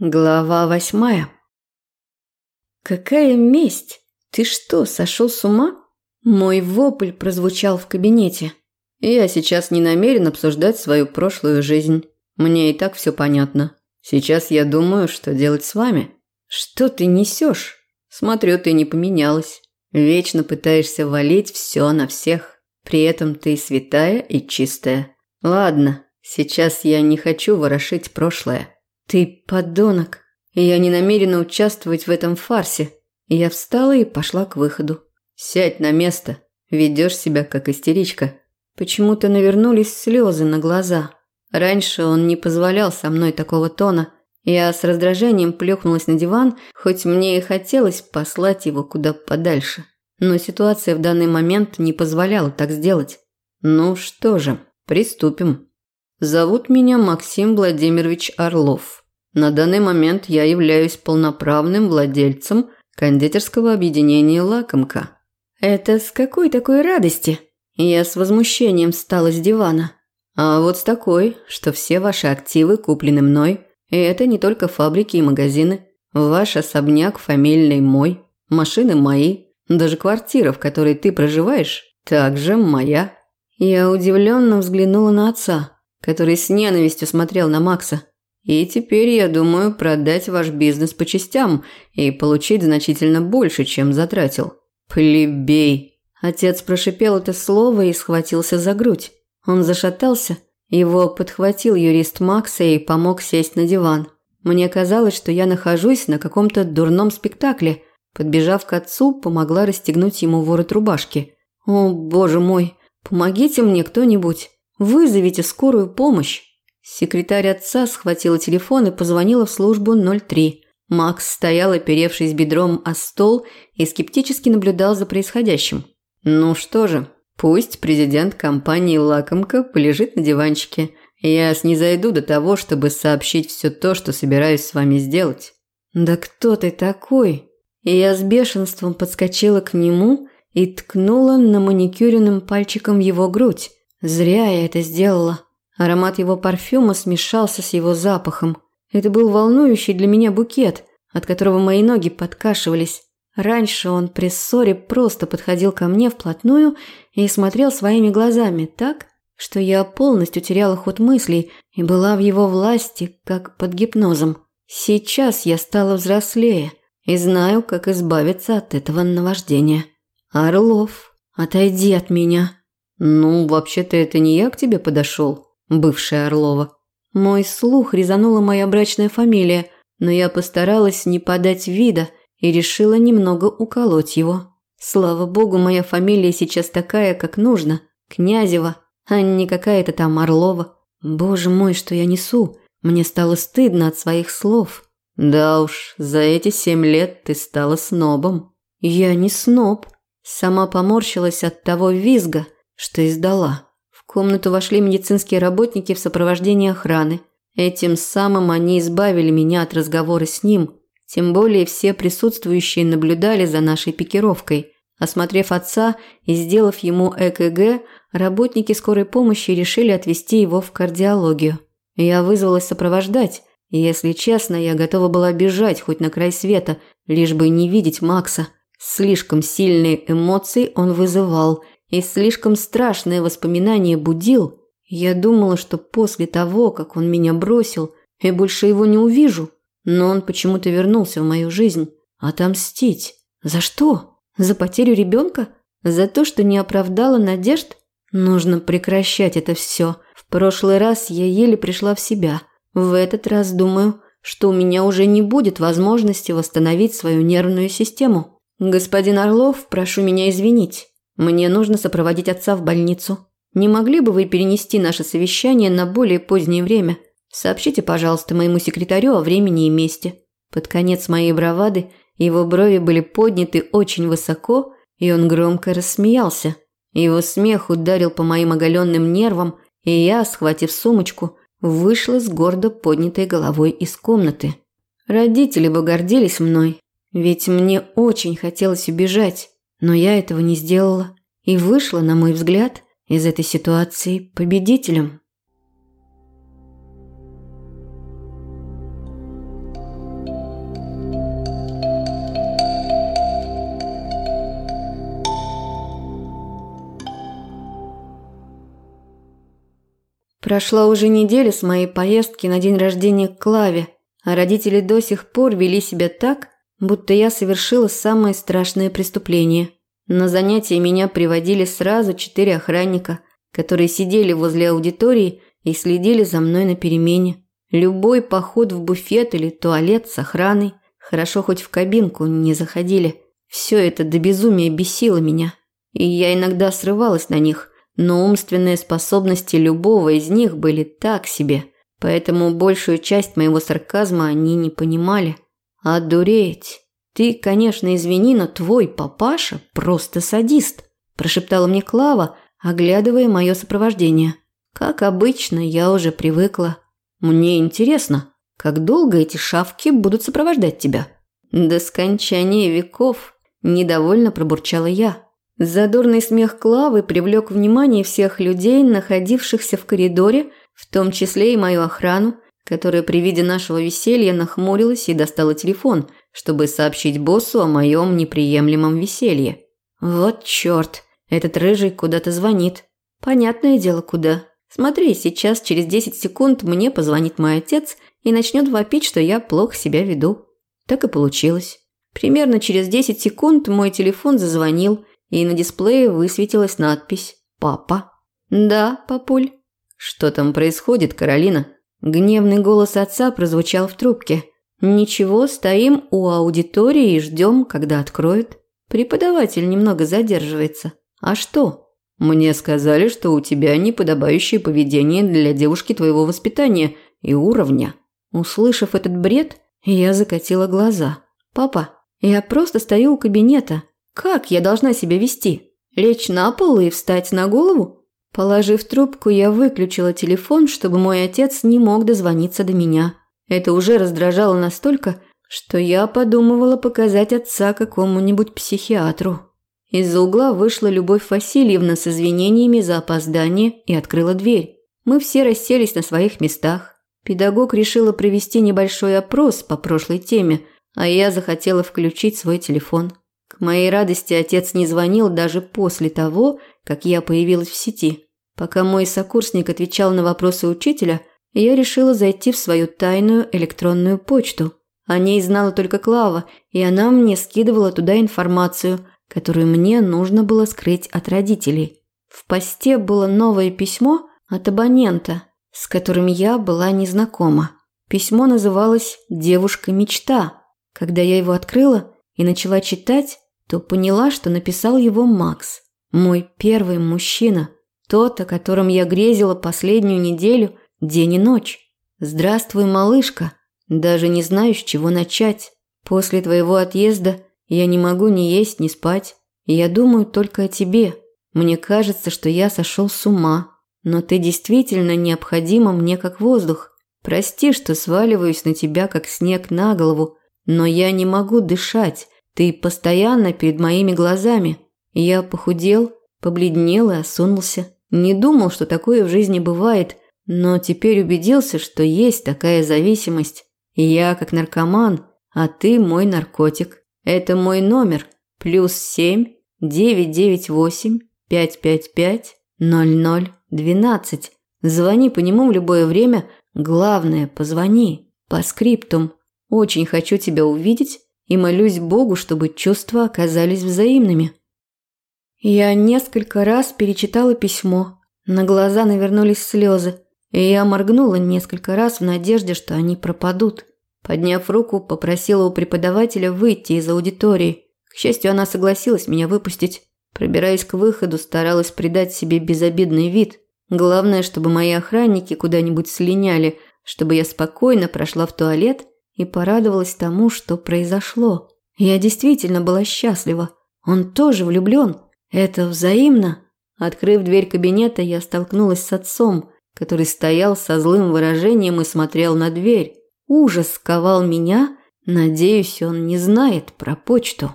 Глава восьмая. «Какая месть? Ты что, сошел с ума?» Мой вопль прозвучал в кабинете. «Я сейчас не намерен обсуждать свою прошлую жизнь. Мне и так все понятно. Сейчас я думаю, что делать с вами. Что ты несешь? Смотрю, ты не поменялась. Вечно пытаешься валить все на всех. При этом ты святая и чистая. Ладно, сейчас я не хочу ворошить прошлое. «Ты подонок. Я не намерена участвовать в этом фарсе». Я встала и пошла к выходу. «Сядь на место. Ведешь себя как истеричка». Почему-то навернулись слезы на глаза. Раньше он не позволял со мной такого тона. Я с раздражением плюхнулась на диван, хоть мне и хотелось послать его куда подальше. Но ситуация в данный момент не позволяла так сделать. Ну что же, приступим. Зовут меня Максим Владимирович Орлов. На данный момент я являюсь полноправным владельцем кондитерского объединения «Лакомка». Это с какой такой радости? Я с возмущением встала с дивана. А вот с такой, что все ваши активы куплены мной, и это не только фабрики и магазины. Ваш особняк фамильный мой, машины мои, даже квартира, в которой ты проживаешь, также моя. Я удивленно взглянула на отца который с ненавистью смотрел на Макса. И теперь я думаю продать ваш бизнес по частям и получить значительно больше, чем затратил. Плебей. Отец прошипел это слово и схватился за грудь. Он зашатался, его подхватил юрист Макса и помог сесть на диван. Мне казалось, что я нахожусь на каком-то дурном спектакле. Подбежав к отцу, помогла расстегнуть ему ворот рубашки. «О, боже мой, помогите мне кто-нибудь!» Вызовите скорую помощь. Секретарь отца схватила телефон и позвонила в службу 03. Макс стоял, оперевшись бедром о стол, и скептически наблюдал за происходящим. Ну что же, пусть президент компании «Лакомка» полежит на диванчике. Я снизойду до того, чтобы сообщить все то, что собираюсь с вами сделать. Да кто ты такой? И я с бешенством подскочила к нему и ткнула на маникюренным пальчиком его грудь. Зря я это сделала. Аромат его парфюма смешался с его запахом. Это был волнующий для меня букет, от которого мои ноги подкашивались. Раньше он при ссоре просто подходил ко мне вплотную и смотрел своими глазами так, что я полностью теряла ход мыслей и была в его власти, как под гипнозом. Сейчас я стала взрослее и знаю, как избавиться от этого наваждения. Орлов, отойди от меня. «Ну, вообще-то это не я к тебе подошел, бывшая Орлова». Мой слух резанула моя брачная фамилия, но я постаралась не подать вида и решила немного уколоть его. Слава богу, моя фамилия сейчас такая, как нужно. Князева, а не какая-то там Орлова. Боже мой, что я несу. Мне стало стыдно от своих слов. Да уж, за эти семь лет ты стала снобом. Я не сноб. Сама поморщилась от того визга – что издала. В комнату вошли медицинские работники в сопровождении охраны. Этим самым они избавили меня от разговора с ним. Тем более все присутствующие наблюдали за нашей пикировкой. Осмотрев отца и сделав ему ЭКГ, работники скорой помощи решили отвезти его в кардиологию. Я вызвалась сопровождать, если честно, я готова была бежать хоть на край света, лишь бы не видеть Макса. Слишком сильные эмоции он вызывал – и слишком страшное воспоминание будил, я думала, что после того, как он меня бросил, я больше его не увижу. Но он почему-то вернулся в мою жизнь. Отомстить. За что? За потерю ребенка? За то, что не оправдала надежд? Нужно прекращать это все. В прошлый раз я еле пришла в себя. В этот раз думаю, что у меня уже не будет возможности восстановить свою нервную систему. Господин Орлов, прошу меня извинить. Мне нужно сопроводить отца в больницу. Не могли бы вы перенести наше совещание на более позднее время? Сообщите, пожалуйста, моему секретарю о времени и месте. Под конец моей бравады его брови были подняты очень высоко, и он громко рассмеялся. Его смех ударил по моим оголенным нервам, и я, схватив сумочку, вышла с гордо поднятой головой из комнаты. Родители бы гордились мной, ведь мне очень хотелось убежать. Но я этого не сделала и вышла, на мой взгляд, из этой ситуации победителем. Прошла уже неделя с моей поездки на день рождения к Клаве, а родители до сих пор вели себя так, будто я совершила самое страшное преступление. На занятия меня приводили сразу четыре охранника, которые сидели возле аудитории и следили за мной на перемене. Любой поход в буфет или туалет с охраной, хорошо хоть в кабинку не заходили. Все это до безумия бесило меня, и я иногда срывалась на них, но умственные способности любого из них были так себе, поэтому большую часть моего сарказма они не понимали. «Одуреть! Ты, конечно, извини, но твой папаша просто садист», – прошептала мне Клава, оглядывая мое сопровождение. «Как обычно, я уже привыкла. Мне интересно, как долго эти шавки будут сопровождать тебя?» «До скончания веков», – недовольно пробурчала я. Задорный смех Клавы привлек внимание всех людей, находившихся в коридоре, в том числе и мою охрану, которая при виде нашего веселья нахмурилась и достала телефон, чтобы сообщить боссу о моем неприемлемом веселье. Вот черт, этот рыжий куда-то звонит. Понятное дело, куда. Смотри, сейчас через 10 секунд мне позвонит мой отец и начнет вопить, что я плохо себя веду. Так и получилось. Примерно через 10 секунд мой телефон зазвонил, и на дисплее высветилась надпись «Папа». «Да, папуль». «Что там происходит, Каролина?» Гневный голос отца прозвучал в трубке. «Ничего, стоим у аудитории и ждем, когда откроют. Преподаватель немного задерживается. А что?» «Мне сказали, что у тебя неподобающее поведение для девушки твоего воспитания и уровня». Услышав этот бред, я закатила глаза. «Папа, я просто стою у кабинета. Как я должна себя вести? Лечь на пол и встать на голову? Положив трубку, я выключила телефон, чтобы мой отец не мог дозвониться до меня. Это уже раздражало настолько, что я подумывала показать отца какому-нибудь психиатру. Из-за угла вышла Любовь Васильевна с извинениями за опоздание и открыла дверь. Мы все расселись на своих местах. Педагог решила провести небольшой опрос по прошлой теме, а я захотела включить свой телефон. К моей радости отец не звонил даже после того, как я появилась в сети. Пока мой сокурсник отвечал на вопросы учителя, я решила зайти в свою тайную электронную почту. О ней знала только Клава, и она мне скидывала туда информацию, которую мне нужно было скрыть от родителей. В посте было новое письмо от абонента, с которым я была незнакома. Письмо называлось «Девушка-мечта». Когда я его открыла, и начала читать, то поняла, что написал его Макс. Мой первый мужчина. Тот, о котором я грезила последнюю неделю, день и ночь. «Здравствуй, малышка. Даже не знаю, с чего начать. После твоего отъезда я не могу ни есть, ни спать. Я думаю только о тебе. Мне кажется, что я сошел с ума. Но ты действительно необходима мне как воздух. Прости, что сваливаюсь на тебя, как снег на голову, но я не могу дышать. Ты постоянно перед моими глазами. Я похудел, побледнел и осунулся. Не думал, что такое в жизни бывает, но теперь убедился, что есть такая зависимость. Я как наркоман, а ты мой наркотик. Это мой номер. Плюс семь девять девять восемь пять пять пять ноль ноль двенадцать. Звони по нему в любое время. Главное, позвони. По скриптум. Очень хочу тебя увидеть и молюсь Богу, чтобы чувства оказались взаимными. Я несколько раз перечитала письмо. На глаза навернулись слезы, и я моргнула несколько раз в надежде, что они пропадут. Подняв руку, попросила у преподавателя выйти из аудитории. К счастью, она согласилась меня выпустить. Пробираясь к выходу, старалась придать себе безобидный вид. Главное, чтобы мои охранники куда-нибудь слиняли, чтобы я спокойно прошла в туалет и порадовалась тому, что произошло. Я действительно была счастлива. Он тоже влюблен. Это взаимно. Открыв дверь кабинета, я столкнулась с отцом, который стоял со злым выражением и смотрел на дверь. Ужас сковал меня. Надеюсь, он не знает про почту.